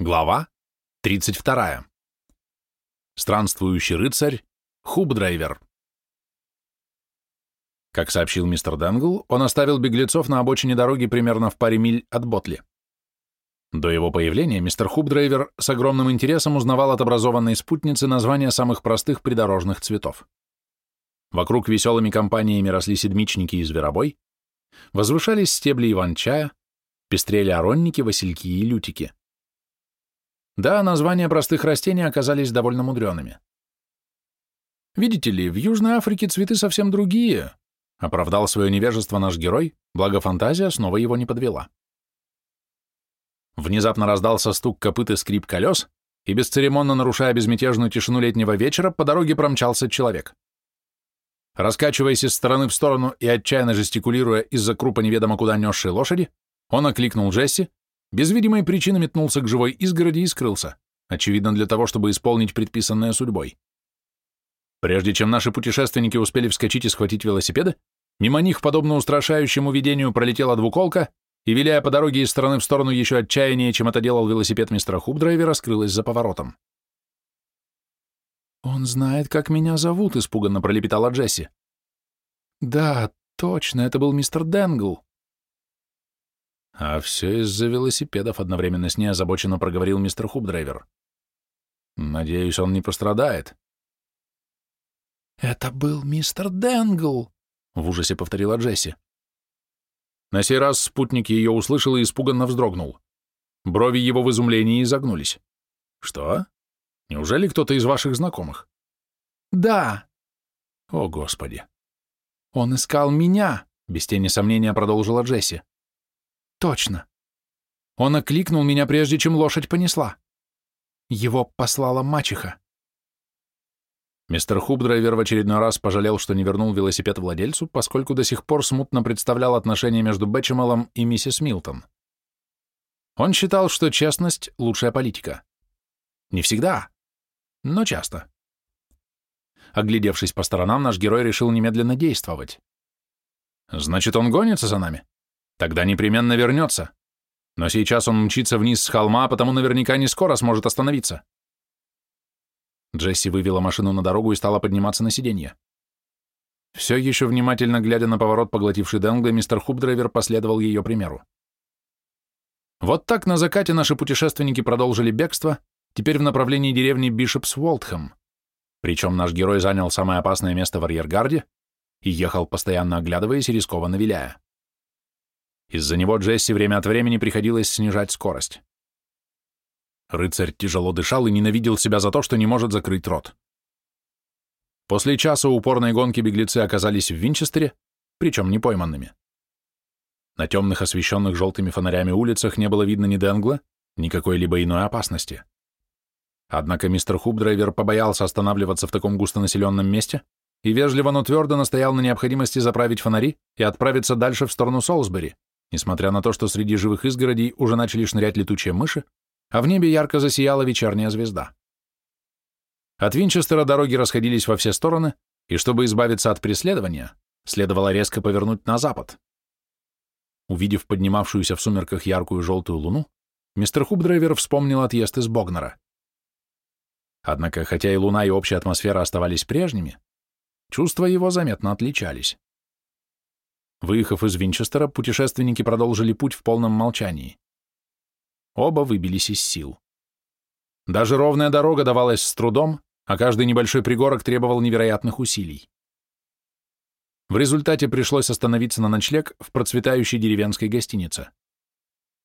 Глава 32. Странствующий рыцарь Хубдрайвер. Как сообщил мистер Денгл, он оставил беглецов на обочине дороги примерно в паре миль от Ботли. До его появления мистер Хубдрайвер с огромным интересом узнавал от образованной спутницы названия самых простых придорожных цветов. Вокруг веселыми компаниями росли седмичники и зверобой, возвышались стебли иван-чая, пестрели оронники, васильки и лютики. Да, названия простых растений оказались довольно мудреными. Видите ли, в Южной Африке цветы совсем другие, оправдал свое невежество наш герой, благо фантазия снова его не подвела. Внезапно раздался стук копыт и скрип колес, и, бесцеремонно нарушая безмятежную тишину летнего вечера, по дороге промчался человек. Раскачиваясь из стороны в сторону и отчаянно жестикулируя из-за крупа неведомо куда несшей лошади, он окликнул Джесси, без видимой причины метнулся к живой изгороди и скрылся, очевидно для того, чтобы исполнить предписанное судьбой. Прежде чем наши путешественники успели вскочить и схватить велосипеды, мимо них, подобно устрашающему видению, пролетела двуколка и, виляя по дороге из стороны в сторону еще отчаяннее, чем это делал велосипед мистера Хубдрайвера, скрылась за поворотом. «Он знает, как меня зовут», — испуганно пролепетала Джесси. «Да, точно, это был мистер Денгл. А все из-за велосипедов, одновременно с ней озабоченно проговорил мистер Хубдрайвер. Надеюсь, он не пострадает. «Это был мистер Денгл», — в ужасе повторила Джесси. На сей раз спутник ее услышал и испуганно вздрогнул. Брови его в изумлении изогнулись. «Что? Неужели кто-то из ваших знакомых?» «Да». «О, Господи!» «Он искал меня», — без тени сомнения продолжила Джесси. Точно. Он окликнул меня, прежде чем лошадь понесла. Его послала мачеха. Мистер Хубдрайвер в очередной раз пожалел, что не вернул велосипед владельцу, поскольку до сих пор смутно представлял отношения между Бэтчемелом и миссис Милтон. Он считал, что честность — лучшая политика. Не всегда, но часто. Оглядевшись по сторонам, наш герой решил немедленно действовать. «Значит, он гонится за нами?» Тогда непременно вернется. Но сейчас он мчится вниз с холма, а потому наверняка не скоро сможет остановиться. Джесси вывела машину на дорогу и стала подниматься на сиденье. Все еще внимательно глядя на поворот, поглотивший Денгла, мистер Хубдрайвер последовал ее примеру. Вот так на закате наши путешественники продолжили бегство, теперь в направлении деревни Бишопс-Уолтхэм. Причем наш герой занял самое опасное место в арьергарде и ехал, постоянно оглядываясь и рискованно виляя. Из-за него Джесси время от времени приходилось снижать скорость. Рыцарь тяжело дышал и ненавидел себя за то, что не может закрыть рот. После часа упорной гонки беглецы оказались в Винчестере, причем не пойманными. На темных, освещенных желтыми фонарями улицах не было видно ни Денгла, ни какой-либо иной опасности. Однако мистер Хубдрайвер побоялся останавливаться в таком густонаселенном месте и вежливо, но твердо настоял на необходимости заправить фонари и отправиться дальше в сторону Солсбери, несмотря на то, что среди живых изгородей уже начали шнырять летучие мыши, а в небе ярко засияла вечерняя звезда. От Винчестера дороги расходились во все стороны, и чтобы избавиться от преследования, следовало резко повернуть на запад. Увидев поднимавшуюся в сумерках яркую желтую луну, мистер Хубдрайвер вспомнил отъезд из Богнера. Однако, хотя и луна, и общая атмосфера оставались прежними, чувства его заметно отличались. Выехав из Винчестера, путешественники продолжили путь в полном молчании. Оба выбились из сил. Даже ровная дорога давалась с трудом, а каждый небольшой пригорок требовал невероятных усилий. В результате пришлось остановиться на ночлег в процветающей деревенской гостинице.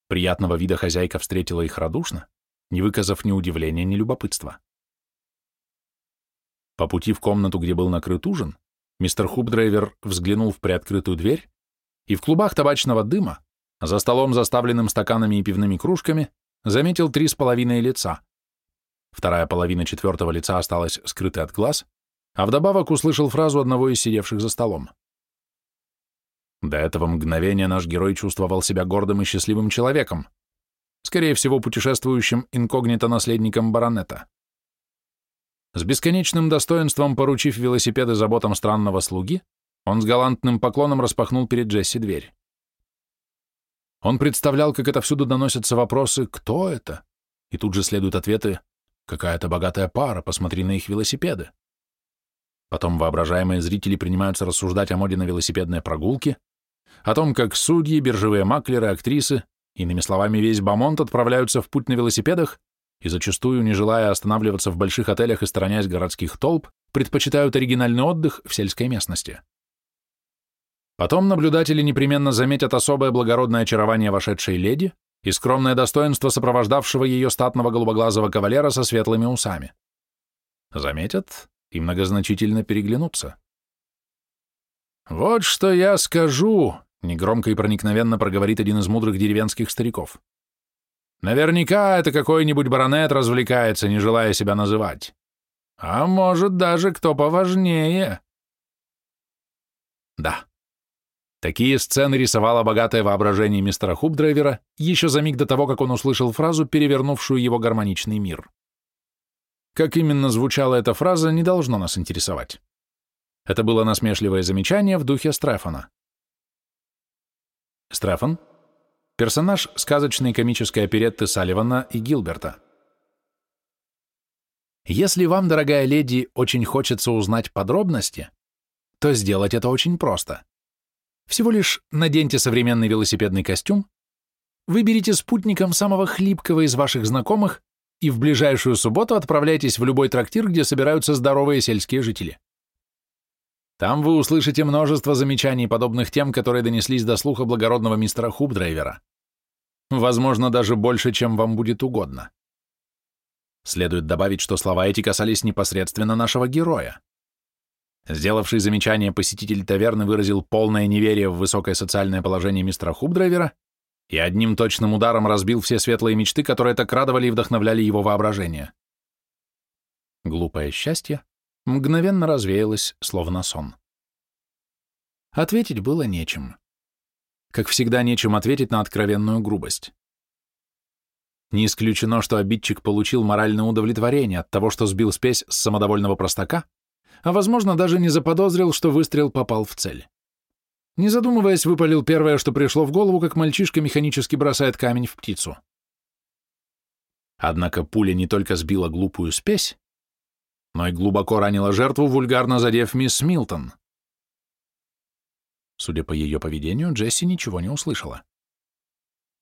Приятного вида хозяйка встретила их радушно, не выказав ни удивления, ни любопытства. По пути в комнату, где был накрыт ужин, Мистер Хубдрайвер взглянул в приоткрытую дверь, и в клубах табачного дыма, за столом, заставленным стаканами и пивными кружками, заметил три с половиной лица. Вторая половина четвертого лица осталась скрытой от глаз, а вдобавок услышал фразу одного из сидевших за столом. До этого мгновения наш герой чувствовал себя гордым и счастливым человеком, скорее всего, путешествующим инкогнито-наследником баронета. С бесконечным достоинством поручив велосипеды заботам странного слуги, он с галантным поклоном распахнул перед Джесси дверь. Он представлял, как это всюду доносятся вопросы «Кто это?» и тут же следуют ответы «Какая-то богатая пара, посмотри на их велосипеды». Потом воображаемые зрители принимаются рассуждать о моде на велосипедные прогулки, о том, как судьи, биржевые маклеры, актрисы, иными словами, весь Бамонт отправляются в путь на велосипедах и зачастую, не желая останавливаться в больших отелях и сторонясь городских толп, предпочитают оригинальный отдых в сельской местности. Потом наблюдатели непременно заметят особое благородное очарование вошедшей леди и скромное достоинство сопровождавшего ее статного голубоглазого кавалера со светлыми усами. Заметят и многозначительно переглянутся. «Вот что я скажу», — негромко и проникновенно проговорит один из мудрых деревенских стариков. «Наверняка это какой-нибудь баронет развлекается, не желая себя называть. А может, даже кто поважнее». Да. Такие сцены рисовало богатое воображение мистера Хубдрайвера еще за миг до того, как он услышал фразу, перевернувшую его гармоничный мир. Как именно звучала эта фраза, не должно нас интересовать. Это было насмешливое замечание в духе Стрефана. Стрефан — персонаж сказочной комической оперетты Салливана и Гилберта. Если вам, дорогая леди, очень хочется узнать подробности, то сделать это очень просто. Всего лишь наденьте современный велосипедный костюм, выберите спутником самого хлипкого из ваших знакомых и в ближайшую субботу отправляйтесь в любой трактир, где собираются здоровые сельские жители. Там вы услышите множество замечаний, подобных тем, которые донеслись до слуха благородного мистера Хубдрайвера. Возможно, даже больше, чем вам будет угодно. Следует добавить, что слова эти касались непосредственно нашего героя. Сделавший замечание посетитель таверны выразил полное неверие в высокое социальное положение мистера Хубдрайвера и одним точным ударом разбил все светлые мечты, которые так радовали и вдохновляли его воображение. Глупое счастье мгновенно развеялась, словно сон. Ответить было нечем. Как всегда, нечем ответить на откровенную грубость. Не исключено, что обидчик получил моральное удовлетворение от того, что сбил спесь с самодовольного простака, а, возможно, даже не заподозрил, что выстрел попал в цель. Не задумываясь, выпалил первое, что пришло в голову, как мальчишка механически бросает камень в птицу. Однако пуля не только сбила глупую спесь, но и глубоко ранила жертву, вульгарно задев мисс Милтон. Судя по ее поведению, Джесси ничего не услышала.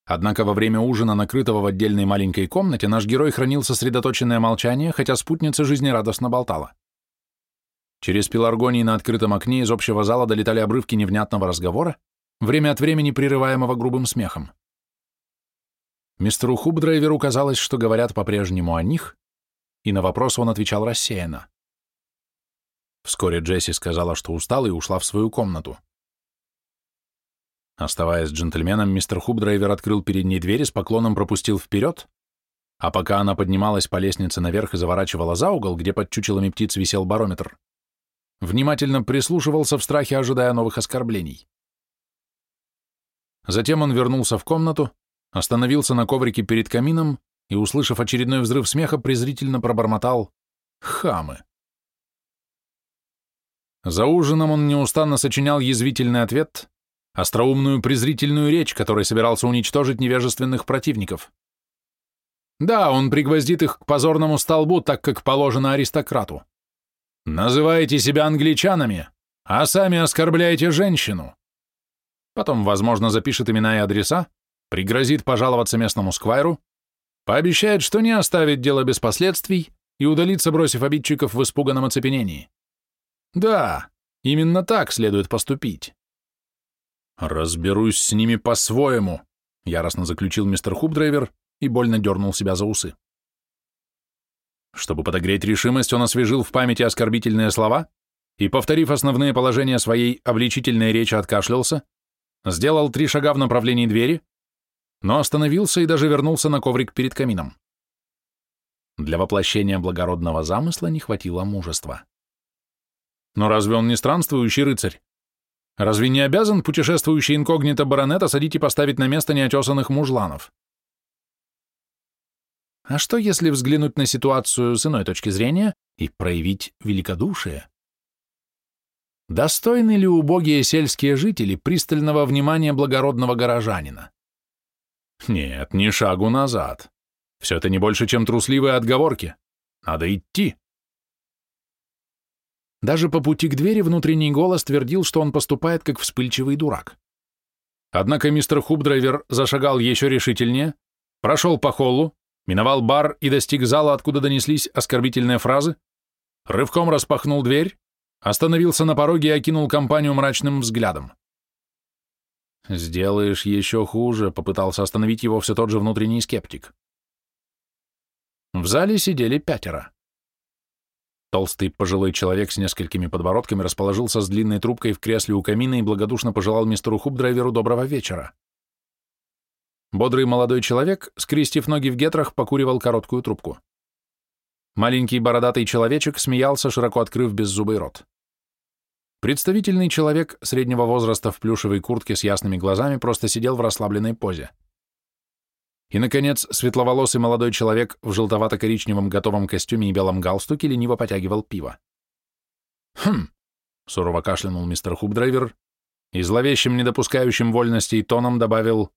Однако во время ужина, накрытого в отдельной маленькой комнате, наш герой хранил сосредоточенное молчание, хотя спутница жизнерадостно болтала. Через пеларгонии на открытом окне из общего зала долетали обрывки невнятного разговора, время от времени прерываемого грубым смехом. Мистеру Хубдрайверу казалось, что говорят по-прежнему о них, и на вопрос он отвечал рассеянно. Вскоре Джесси сказала, что устала и ушла в свою комнату. Оставаясь джентльменом, мистер Хубдрайвер открыл перед ней дверь и с поклоном пропустил вперед, а пока она поднималась по лестнице наверх и заворачивала за угол, где под чучелами птиц висел барометр, внимательно прислушивался в страхе, ожидая новых оскорблений. Затем он вернулся в комнату, остановился на коврике перед камином и, услышав очередной взрыв смеха, презрительно пробормотал «Хамы». За ужином он неустанно сочинял язвительный ответ, остроумную презрительную речь, которой собирался уничтожить невежественных противников. Да, он пригвоздит их к позорному столбу, так как положено аристократу. Называете себя англичанами, а сами оскорбляете женщину. Потом, возможно, запишет имена и адреса, пригрозит пожаловаться местному сквайру, Пообещает, что не оставит дело без последствий и удалится, бросив обидчиков в испуганном оцепенении. Да, именно так следует поступить. «Разберусь с ними по-своему», — яростно заключил мистер Хубдрайвер и больно дернул себя за усы. Чтобы подогреть решимость, он освежил в памяти оскорбительные слова и, повторив основные положения своей обличительной речи, откашлялся, сделал три шага в направлении двери, но остановился и даже вернулся на коврик перед камином. Для воплощения благородного замысла не хватило мужества. Но разве он не странствующий рыцарь? Разве не обязан путешествующий инкогнито баронет осадить и поставить на место неотесанных мужланов? А что, если взглянуть на ситуацию с иной точки зрения и проявить великодушие? Достойны ли убогие сельские жители пристального внимания благородного горожанина? Нет, ни шагу назад. Все это не больше, чем трусливые отговорки. Надо идти. Даже по пути к двери внутренний голос твердил, что он поступает как вспыльчивый дурак. Однако мистер Хубдрайвер зашагал еще решительнее, прошел по холлу, миновал бар и достиг зала, откуда донеслись оскорбительные фразы, рывком распахнул дверь, остановился на пороге и окинул компанию мрачным взглядом. «Сделаешь еще хуже», — попытался остановить его все тот же внутренний скептик. В зале сидели пятеро. Толстый пожилой человек с несколькими подбородками расположился с длинной трубкой в кресле у камина и благодушно пожелал мистеру Хубдрайверу доброго вечера. Бодрый молодой человек, скрестив ноги в гетрах, покуривал короткую трубку. Маленький бородатый человечек смеялся, широко открыв беззубый рот. Представительный человек среднего возраста в плюшевой куртке с ясными глазами просто сидел в расслабленной позе. И, наконец, светловолосый молодой человек в желтовато-коричневом готовом костюме и белом галстуке лениво потягивал пиво. «Хм!» — сурово кашлянул мистер Хубдрайвер и зловещим, не допускающим вольностей тоном добавил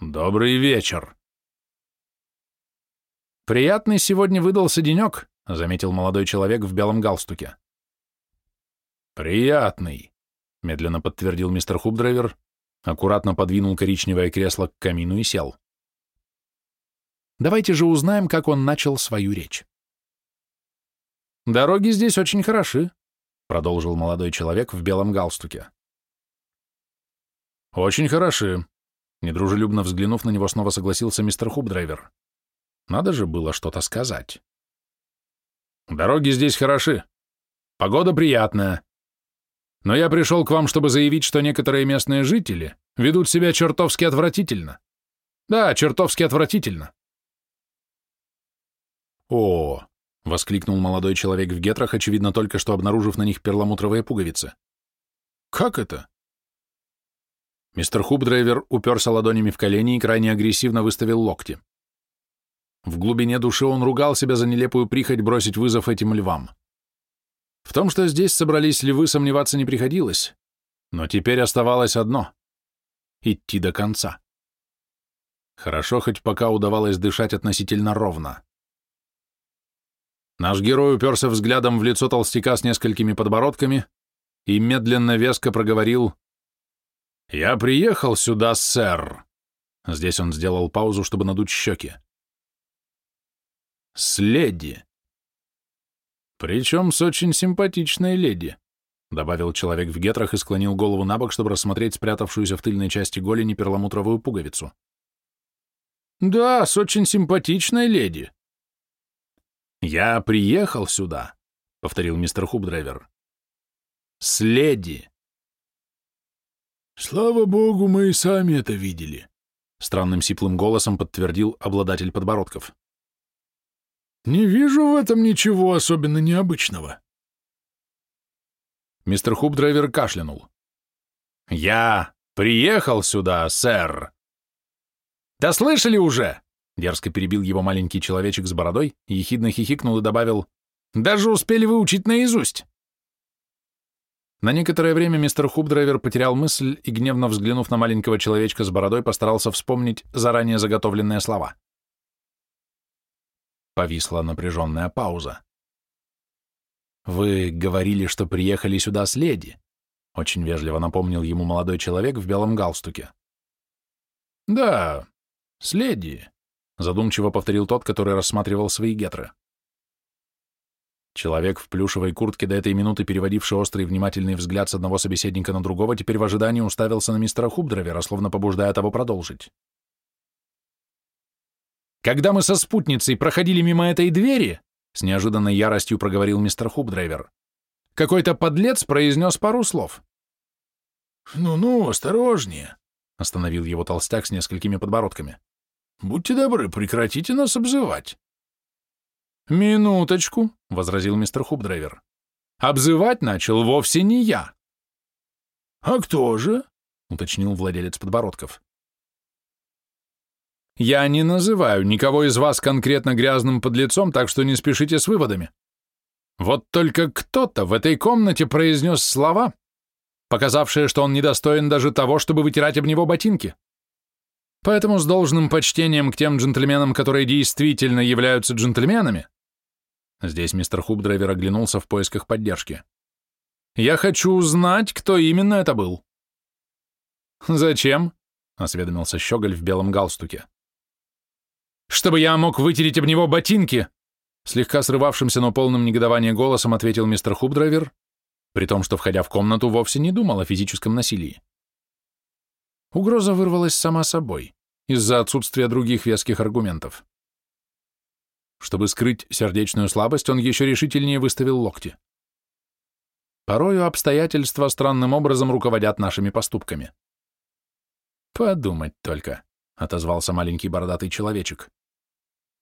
«Добрый вечер!» «Приятный сегодня выдался денек», — заметил молодой человек в белом галстуке. «Приятный», — медленно подтвердил мистер Хубдрайвер, аккуратно подвинул коричневое кресло к камину и сел. Давайте же узнаем, как он начал свою речь. «Дороги здесь очень хороши», — продолжил молодой человек в белом галстуке. «Очень хороши», — недружелюбно взглянув на него, снова согласился мистер Хубдрайвер. «Надо же было что-то сказать». «Дороги здесь хороши. Погода приятная. Но я пришел к вам, чтобы заявить, что некоторые местные жители ведут себя чертовски отвратительно. Да, чертовски отвратительно. «О!» — воскликнул молодой человек в гетрах, очевидно, только что обнаружив на них перламутровые пуговицы. «Как это?» Мистер Хубдрайвер уперся ладонями в колени и крайне агрессивно выставил локти. В глубине души он ругал себя за нелепую прихоть бросить вызов этим львам. В том, что здесь собрались львы, сомневаться не приходилось, но теперь оставалось одно — идти до конца. Хорошо, хоть пока удавалось дышать относительно ровно. Наш герой уперся взглядом в лицо толстяка с несколькими подбородками и медленно веско проговорил «Я приехал сюда, сэр». Здесь он сделал паузу, чтобы надуть щеки. «С леди». «Причем с очень симпатичной леди», — добавил человек в гетрах и склонил голову на бок, чтобы рассмотреть спрятавшуюся в тыльной части голени перламутровую пуговицу. «Да, с очень симпатичной леди», «Я приехал сюда», — повторил мистер Хубдрайвер. «С леди». «Слава богу, мы и сами это видели», — странным сиплым голосом подтвердил обладатель подбородков. «Не вижу в этом ничего особенно необычного». Мистер Хубдрайвер кашлянул. «Я приехал сюда, сэр». «Да слышали уже?» Дерзко перебил его маленький человечек с бородой, ехидно хихикнул и добавил, «Даже успели выучить наизусть!» На некоторое время мистер Хубдрайвер потерял мысль и, гневно взглянув на маленького человечка с бородой, постарался вспомнить заранее заготовленные слова. Повисла напряженная пауза. «Вы говорили, что приехали сюда с леди», — очень вежливо напомнил ему молодой человек в белом галстуке. «Да, с леди», задумчиво повторил тот, который рассматривал свои гетры. Человек в плюшевой куртке, до этой минуты переводивший острый внимательный взгляд с одного собеседника на другого, теперь в ожидании уставился на мистера Хубдровера, словно побуждая того продолжить. «Когда мы со спутницей проходили мимо этой двери», с неожиданной яростью проговорил мистер Хубдрайвер, какой-то подлец произнес пару слов. «Ну-ну, осторожнее», — остановил его толстяк с несколькими подбородками. Будьте добры, прекратите нас обзывать. Минуточку, — возразил мистер Хубдрайвер. Обзывать начал вовсе не я. А кто же? — уточнил владелец подбородков. Я не называю никого из вас конкретно грязным подлецом, так что не спешите с выводами. Вот только кто-то в этой комнате произнес слова, показавшие, что он недостоин даже того, чтобы вытирать об него ботинки. Поэтому с должным почтением к тем джентльменам, которые действительно являются джентльменами, здесь мистер Хубдрайвер оглянулся в поисках поддержки, я хочу узнать, кто именно это был. Зачем? осведомился Щеголь в белом галстуке. Чтобы я мог вытереть об него ботинки, слегка срывавшимся, но полным негодования голосом ответил мистер Хубдрайвер, при том, что, входя в комнату, вовсе не думал о физическом насилии. Угроза вырвалась сама собой, из-за отсутствия других веских аргументов. Чтобы скрыть сердечную слабость, он еще решительнее выставил локти. Порою обстоятельства странным образом руководят нашими поступками. «Подумать только», — отозвался маленький бородатый человечек.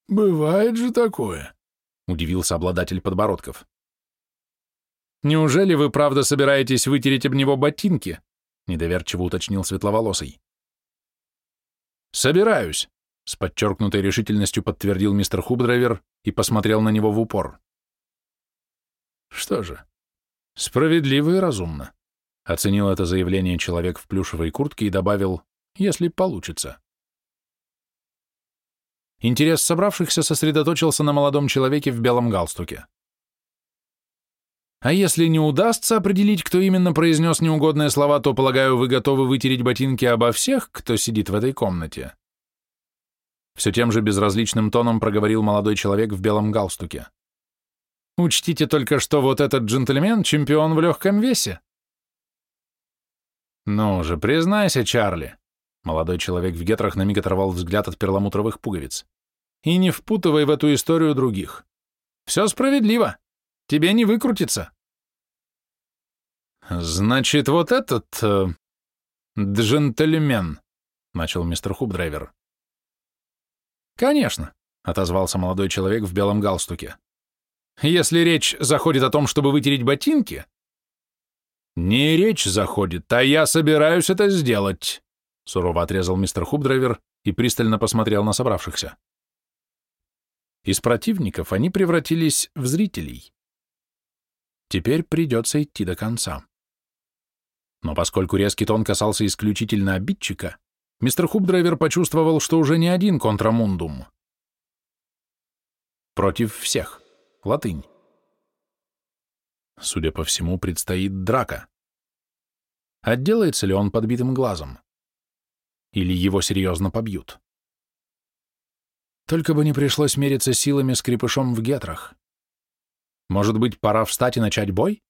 «Бывает же такое», — удивился обладатель подбородков. «Неужели вы правда собираетесь вытереть об него ботинки?» недоверчиво уточнил светловолосый. «Собираюсь», — с подчеркнутой решительностью подтвердил мистер Хубдрайвер и посмотрел на него в упор. «Что же, справедливо и разумно», — оценил это заявление человек в плюшевой куртке и добавил, «если получится». Интерес собравшихся сосредоточился на молодом человеке в белом галстуке. А если не удастся определить, кто именно произнес неугодные слова, то, полагаю, вы готовы вытереть ботинки обо всех, кто сидит в этой комнате?» Все тем же безразличным тоном проговорил молодой человек в белом галстуке. «Учтите только, что вот этот джентльмен — чемпион в легком весе». «Ну же, признайся, Чарли!» Молодой человек в гетрах на миг оторвал взгляд от перламутровых пуговиц. «И не впутывай в эту историю других. Все справедливо. Тебе не выкрутиться. Значит, вот этот... Э, джентльмен, начал мистер Хубдрайвер. Конечно, отозвался молодой человек в белом галстуке. Если речь заходит о том, чтобы вытереть ботинки... Не речь заходит, а я собираюсь это сделать, сурово отрезал мистер Хубдрайвер и пристально посмотрел на собравшихся. Из противников они превратились в зрителей. Теперь придется идти до конца. Но поскольку резкий тон касался исключительно обидчика, мистер Хубдрайвер почувствовал, что уже не один контрамундум. Против всех. Латынь. Судя по всему, предстоит драка. Отделается ли он подбитым глазом? Или его серьезно побьют? Только бы не пришлось мериться силами с крепышом в гетрах. Может быть, пора встать и начать бой?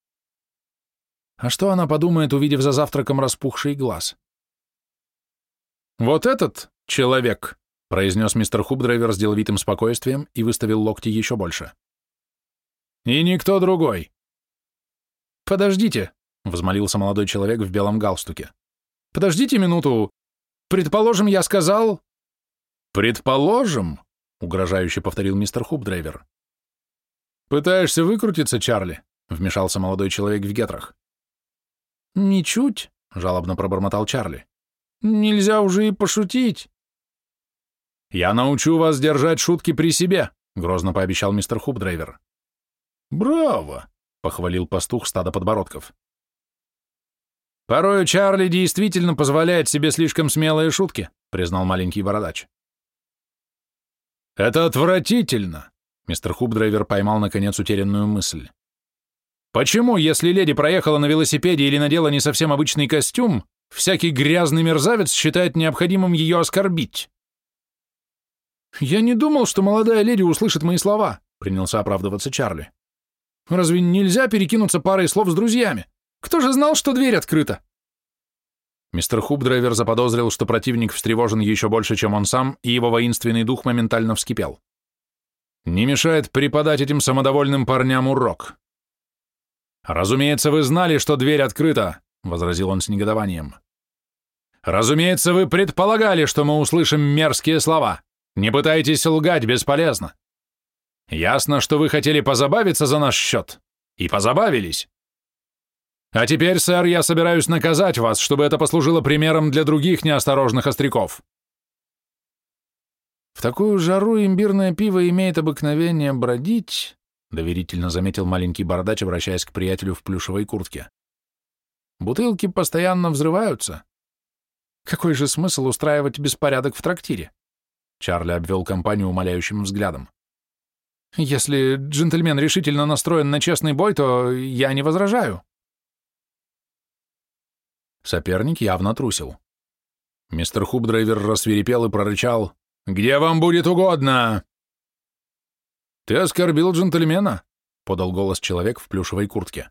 А что она подумает, увидев за завтраком распухший глаз? «Вот этот человек», — произнес мистер Хубдрайвер с деловитым спокойствием и выставил локти еще больше. «И никто другой». «Подождите», — взмолился молодой человек в белом галстуке. «Подождите минуту. Предположим, я сказал...» «Предположим», — угрожающе повторил мистер Хубдрайвер. «Пытаешься выкрутиться, Чарли?» — вмешался молодой человек в гетрах. «Ничуть», — жалобно пробормотал Чарли. «Нельзя уже и пошутить». «Я научу вас держать шутки при себе», — грозно пообещал мистер Хубдрайвер. «Браво!» — похвалил пастух стада подбородков. «Порою Чарли действительно позволяет себе слишком смелые шутки», — признал маленький бородач. «Это отвратительно», Мистер Хубдрайвер поймал, наконец, утерянную мысль. «Почему, если леди проехала на велосипеде или надела не совсем обычный костюм, всякий грязный мерзавец считает необходимым ее оскорбить?» «Я не думал, что молодая леди услышит мои слова», — принялся оправдываться Чарли. «Разве нельзя перекинуться парой слов с друзьями? Кто же знал, что дверь открыта?» Мистер Хубдрайвер заподозрил, что противник встревожен еще больше, чем он сам, и его воинственный дух моментально вскипел не мешает преподать этим самодовольным парням урок. «Разумеется, вы знали, что дверь открыта», — возразил он с негодованием. «Разумеется, вы предполагали, что мы услышим мерзкие слова. Не пытайтесь лгать, бесполезно. Ясно, что вы хотели позабавиться за наш счет. И позабавились. А теперь, сэр, я собираюсь наказать вас, чтобы это послужило примером для других неосторожных остряков. В такую жару имбирное пиво имеет обыкновение бродить, доверительно заметил маленький бородач, обращаясь к приятелю в плюшевой куртке. Бутылки постоянно взрываются. Какой же смысл устраивать беспорядок в трактире? Чарли обвел компанию умоляющим взглядом. Если джентльмен решительно настроен на честный бой, то я не возражаю. Соперник явно трусил. Мистер Хубдрайвер рассверепел и прорычал «Где вам будет угодно!» «Ты оскорбил джентльмена», — подал голос человек в плюшевой куртке.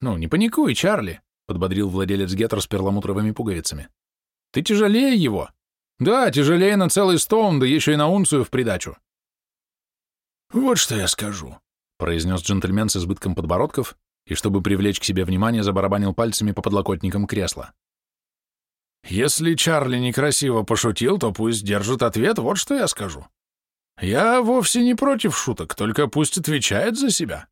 «Ну, не паникуй, Чарли», — подбодрил владелец геттер с перламутровыми пуговицами. «Ты тяжелее его. Да, тяжелее на целый стоун, да еще и на унцию в придачу». «Вот что я скажу», — произнес джентльмен с избытком подбородков и, чтобы привлечь к себе внимание, забарабанил пальцами по подлокотникам кресла. «Если Чарли некрасиво пошутил, то пусть держит ответ, вот что я скажу. Я вовсе не против шуток, только пусть отвечает за себя».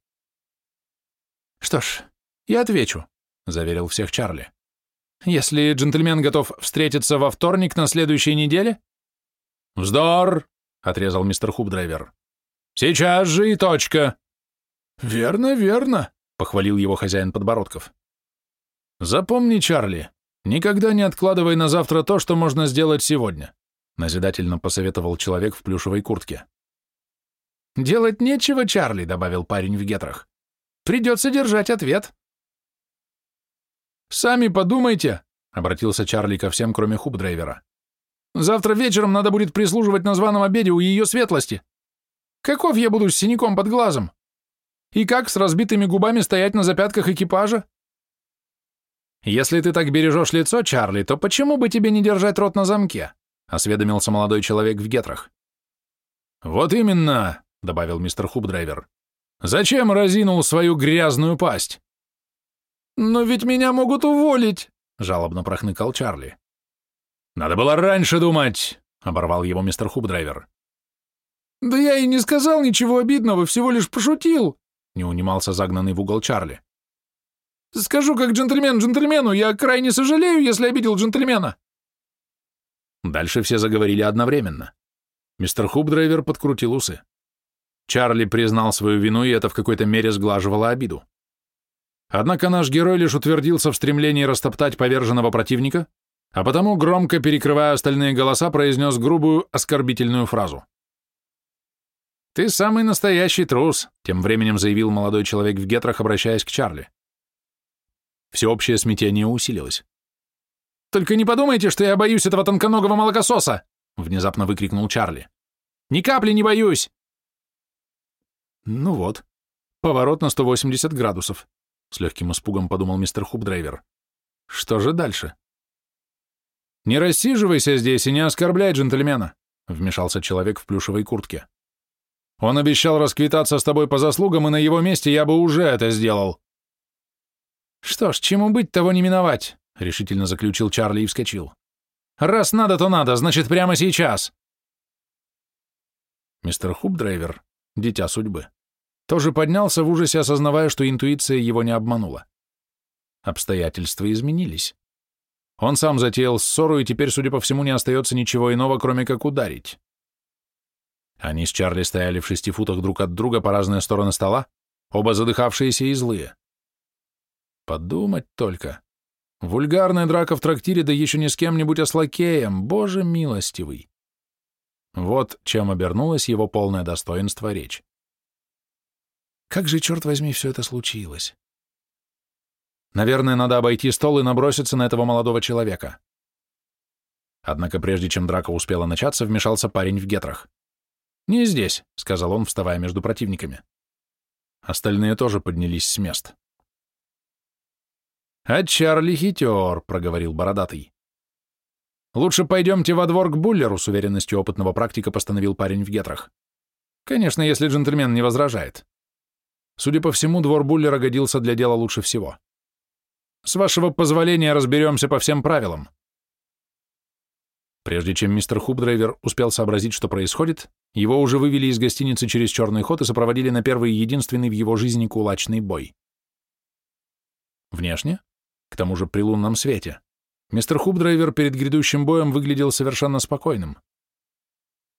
«Что ж, я отвечу», — заверил всех Чарли. «Если джентльмен готов встретиться во вторник на следующей неделе?» «Вздор!» — отрезал мистер Хубдрайвер. «Сейчас же и точка!» «Верно, верно!» Похвалил его хозяин подбородков. Запомни, Чарли, никогда не откладывай на завтра то, что можно сделать сегодня, назидательно посоветовал человек в плюшевой куртке. Делать нечего, Чарли, добавил парень в гетрах. Придется держать ответ. Сами подумайте, обратился Чарли ко всем, кроме хуб-драйвера. Завтра вечером надо будет прислуживать на званом обеде у ее светлости. Каков я буду с синяком под глазом? И как с разбитыми губами стоять на запятках экипажа? Если ты так бережешь лицо, Чарли, то почему бы тебе не держать рот на замке? Осведомился молодой человек в гетрах. Вот именно, добавил мистер Хубдрайвер. Зачем разинул свою грязную пасть? Но ведь меня могут уволить, жалобно прохныкал Чарли. Надо было раньше думать, оборвал его мистер Хубдрайвер. Да я и не сказал ничего обидного, всего лишь пошутил, не унимался загнанный в угол Чарли. «Скажу как джентльмен джентльмену, я крайне сожалею, если обидел джентльмена». Дальше все заговорили одновременно. Мистер Хубдрайвер подкрутил усы. Чарли признал свою вину, и это в какой-то мере сглаживало обиду. Однако наш герой лишь утвердился в стремлении растоптать поверженного противника, а потому, громко перекрывая остальные голоса, произнес грубую, оскорбительную фразу. «Ты самый настоящий трус», — тем временем заявил молодой человек в гетрах, обращаясь к Чарли. Всеобщее смятение усилилось. «Только не подумайте, что я боюсь этого тонконогого молокососа!» — внезапно выкрикнул Чарли. «Ни капли не боюсь!» «Ну вот, поворот на 180 градусов», — с легким испугом подумал мистер Хубдрайвер. «Что же дальше?» «Не рассиживайся здесь и не оскорбляй джентльмена», — вмешался человек в плюшевой куртке. Он обещал расквитаться с тобой по заслугам, и на его месте я бы уже это сделал. Что ж, чему быть, того не миновать, решительно заключил Чарли и вскочил. Раз надо, то надо, значит, прямо сейчас. Мистер Хубдрайвер, дитя судьбы, тоже поднялся в ужасе, осознавая, что интуиция его не обманула. Обстоятельства изменились. Он сам затеял ссору, и теперь, судя по всему, не остается ничего иного, кроме как ударить. Они с Чарли стояли в шести футах друг от друга по разные стороны стола, оба задыхавшиеся и злые. Подумать только. Вульгарная драка в трактире, да еще не с кем-нибудь, а с лакеем, боже милостивый. Вот чем обернулось его полное достоинство речь. Как же, черт возьми, все это случилось? Наверное, надо обойти стол и наброситься на этого молодого человека. Однако прежде чем драка успела начаться, вмешался парень в гетрах. «Не здесь», — сказал он, вставая между противниками. Остальные тоже поднялись с мест. «А Чарли хитер», — проговорил бородатый. «Лучше пойдемте во двор к Буллеру», — с уверенностью опытного практика постановил парень в гетрах. «Конечно, если джентльмен не возражает». Судя по всему, двор Буллера годился для дела лучше всего. «С вашего позволения разберемся по всем правилам». Прежде чем мистер Хубдрайвер успел сообразить, что происходит, его уже вывели из гостиницы через черный ход и сопроводили на первый и единственный в его жизни кулачный бой. Внешне, к тому же при лунном свете, мистер Хубдрайвер перед грядущим боем выглядел совершенно спокойным.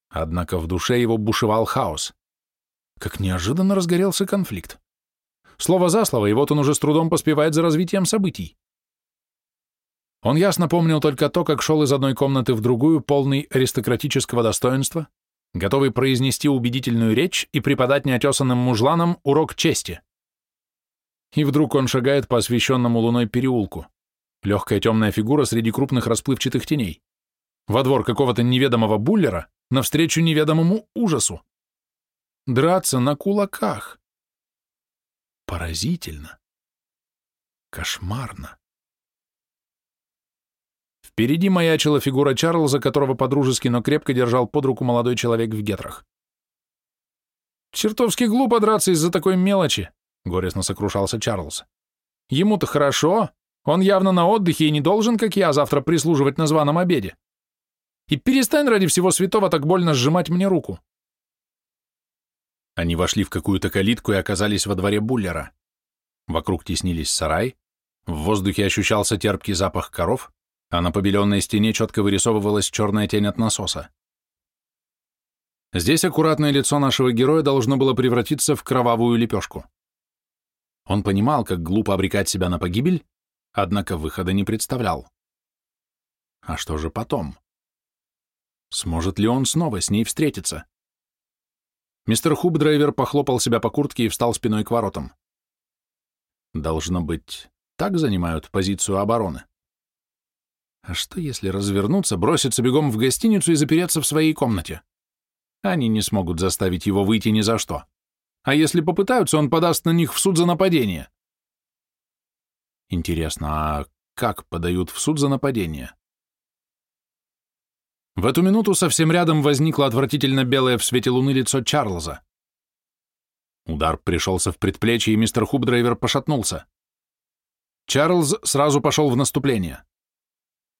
Однако в душе его бушевал хаос. Как неожиданно разгорелся конфликт. Слово за слово, и вот он уже с трудом поспевает за развитием событий. Он ясно помнил только то, как шел из одной комнаты в другую, полный аристократического достоинства, готовый произнести убедительную речь и преподать неотесанным мужланам урок чести. И вдруг он шагает по освещенному луной переулку. Легкая темная фигура среди крупных расплывчатых теней. Во двор какого-то неведомого буллера, навстречу неведомому ужасу. Драться на кулаках. Поразительно. Кошмарно. Впереди маячила фигура Чарльза, которого подружески, но крепко держал под руку молодой человек в гетрах. «Чертовски глупо драться из-за такой мелочи», — горестно сокрушался Чарльз. «Ему-то хорошо, он явно на отдыхе и не должен, как я, завтра прислуживать на званом обеде. И перестань ради всего святого так больно сжимать мне руку». Они вошли в какую-то калитку и оказались во дворе Буллера. Вокруг теснились сарай, в воздухе ощущался терпкий запах коров, а на побеленной стене четко вырисовывалась черная тень от насоса. Здесь аккуратное лицо нашего героя должно было превратиться в кровавую лепешку. Он понимал, как глупо обрекать себя на погибель, однако выхода не представлял. А что же потом? Сможет ли он снова с ней встретиться? Мистер Хубдрайвер похлопал себя по куртке и встал спиной к воротам. Должно быть, так занимают позицию обороны. А что, если развернуться, броситься бегом в гостиницу и запереться в своей комнате? Они не смогут заставить его выйти ни за что. А если попытаются, он подаст на них в суд за нападение. Интересно, а как подают в суд за нападение? В эту минуту совсем рядом возникло отвратительно белое в свете луны лицо Чарльза. Удар пришелся в предплечье, и мистер Хубдрайвер пошатнулся. Чарльз сразу пошел в наступление.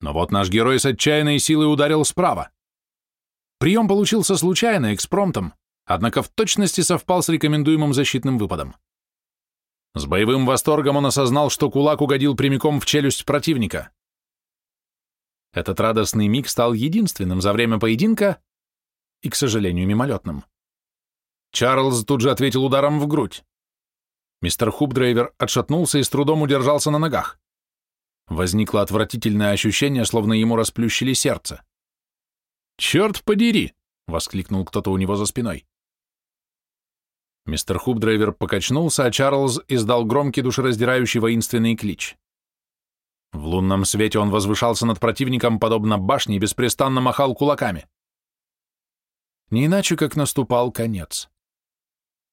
Но вот наш герой с отчаянной силой ударил справа. Прием получился случайно, экспромтом, однако в точности совпал с рекомендуемым защитным выпадом. С боевым восторгом он осознал, что кулак угодил прямиком в челюсть противника. Этот радостный миг стал единственным за время поединка и, к сожалению, мимолетным. Чарльз тут же ответил ударом в грудь. Мистер Хубдрейвер отшатнулся и с трудом удержался на ногах. Возникло отвратительное ощущение, словно ему расплющили сердце. «Черт подери!» — воскликнул кто-то у него за спиной. Мистер Хубдрайвер покачнулся, а Чарльз издал громкий душераздирающий воинственный клич. В лунном свете он возвышался над противником, подобно башне, и беспрестанно махал кулаками. Не иначе, как наступал конец.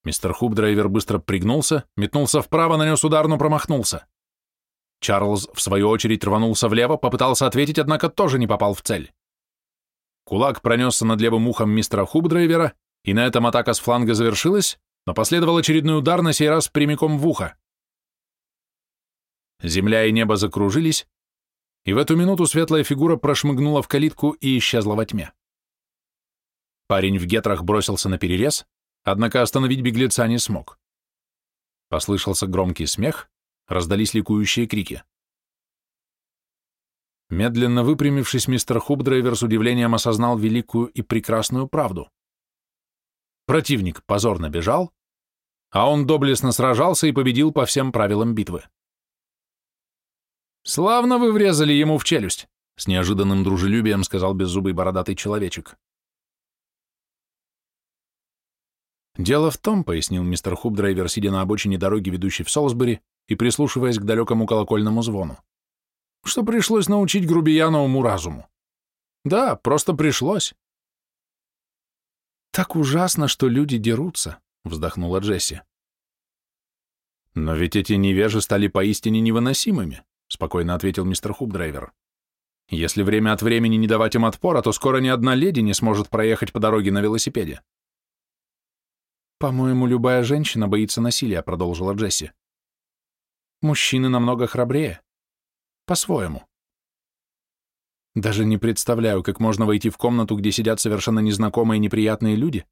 Мистер Хубдрайвер быстро пригнулся, метнулся вправо, нанес удар, но промахнулся. Чарльз, в свою очередь, рванулся влево, попытался ответить, однако тоже не попал в цель. Кулак пронесся над левым ухом мистера Хубдрайвера, и на этом атака с фланга завершилась, но последовал очередной удар, на сей раз прямиком в ухо. Земля и небо закружились, и в эту минуту светлая фигура прошмыгнула в калитку и исчезла во тьме. Парень в гетрах бросился на перерез, однако остановить беглеца не смог. Послышался громкий смех, раздались ликующие крики. Медленно выпрямившись, мистер Хубдрайвер с удивлением осознал великую и прекрасную правду. Противник позорно бежал, а он доблестно сражался и победил по всем правилам битвы. «Славно вы врезали ему в челюсть», — с неожиданным дружелюбием сказал беззубый бородатый человечек. «Дело в том», — пояснил мистер Хубдрайвер, сидя на обочине дороги, ведущей в Солсбери, и прислушиваясь к далекому колокольному звону, что пришлось научить грубияна уму-разуму. Да, просто пришлось. «Так ужасно, что люди дерутся», — вздохнула Джесси. «Но ведь эти невежи стали поистине невыносимыми», — спокойно ответил мистер Хубдрайвер. «Если время от времени не давать им отпора, то скоро ни одна леди не сможет проехать по дороге на велосипеде». «По-моему, любая женщина боится насилия», — продолжила Джесси. «Мужчины намного храбрее. По-своему. Даже не представляю, как можно войти в комнату, где сидят совершенно незнакомые неприятные люди,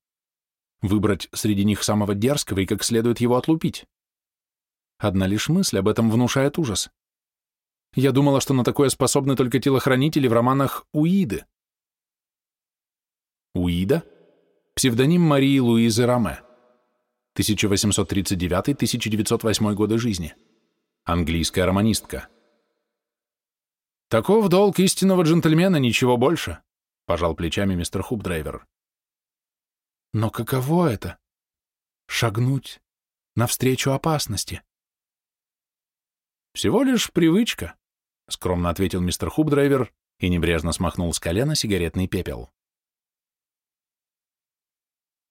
выбрать среди них самого дерзкого и как следует его отлупить. Одна лишь мысль об этом внушает ужас. Я думала, что на такое способны только телохранители в романах Уиды. Уида — псевдоним Марии Луизы Раме, 1839-1908 годы жизни, английская романистка. Таков долг истинного джентльмена, ничего больше, пожал плечами мистер Хубдрайвер. Но каково это? Шагнуть навстречу опасности? Всего лишь привычка, скромно ответил мистер Хубдрайвер и небрежно смахнул с колена сигаретный пепел.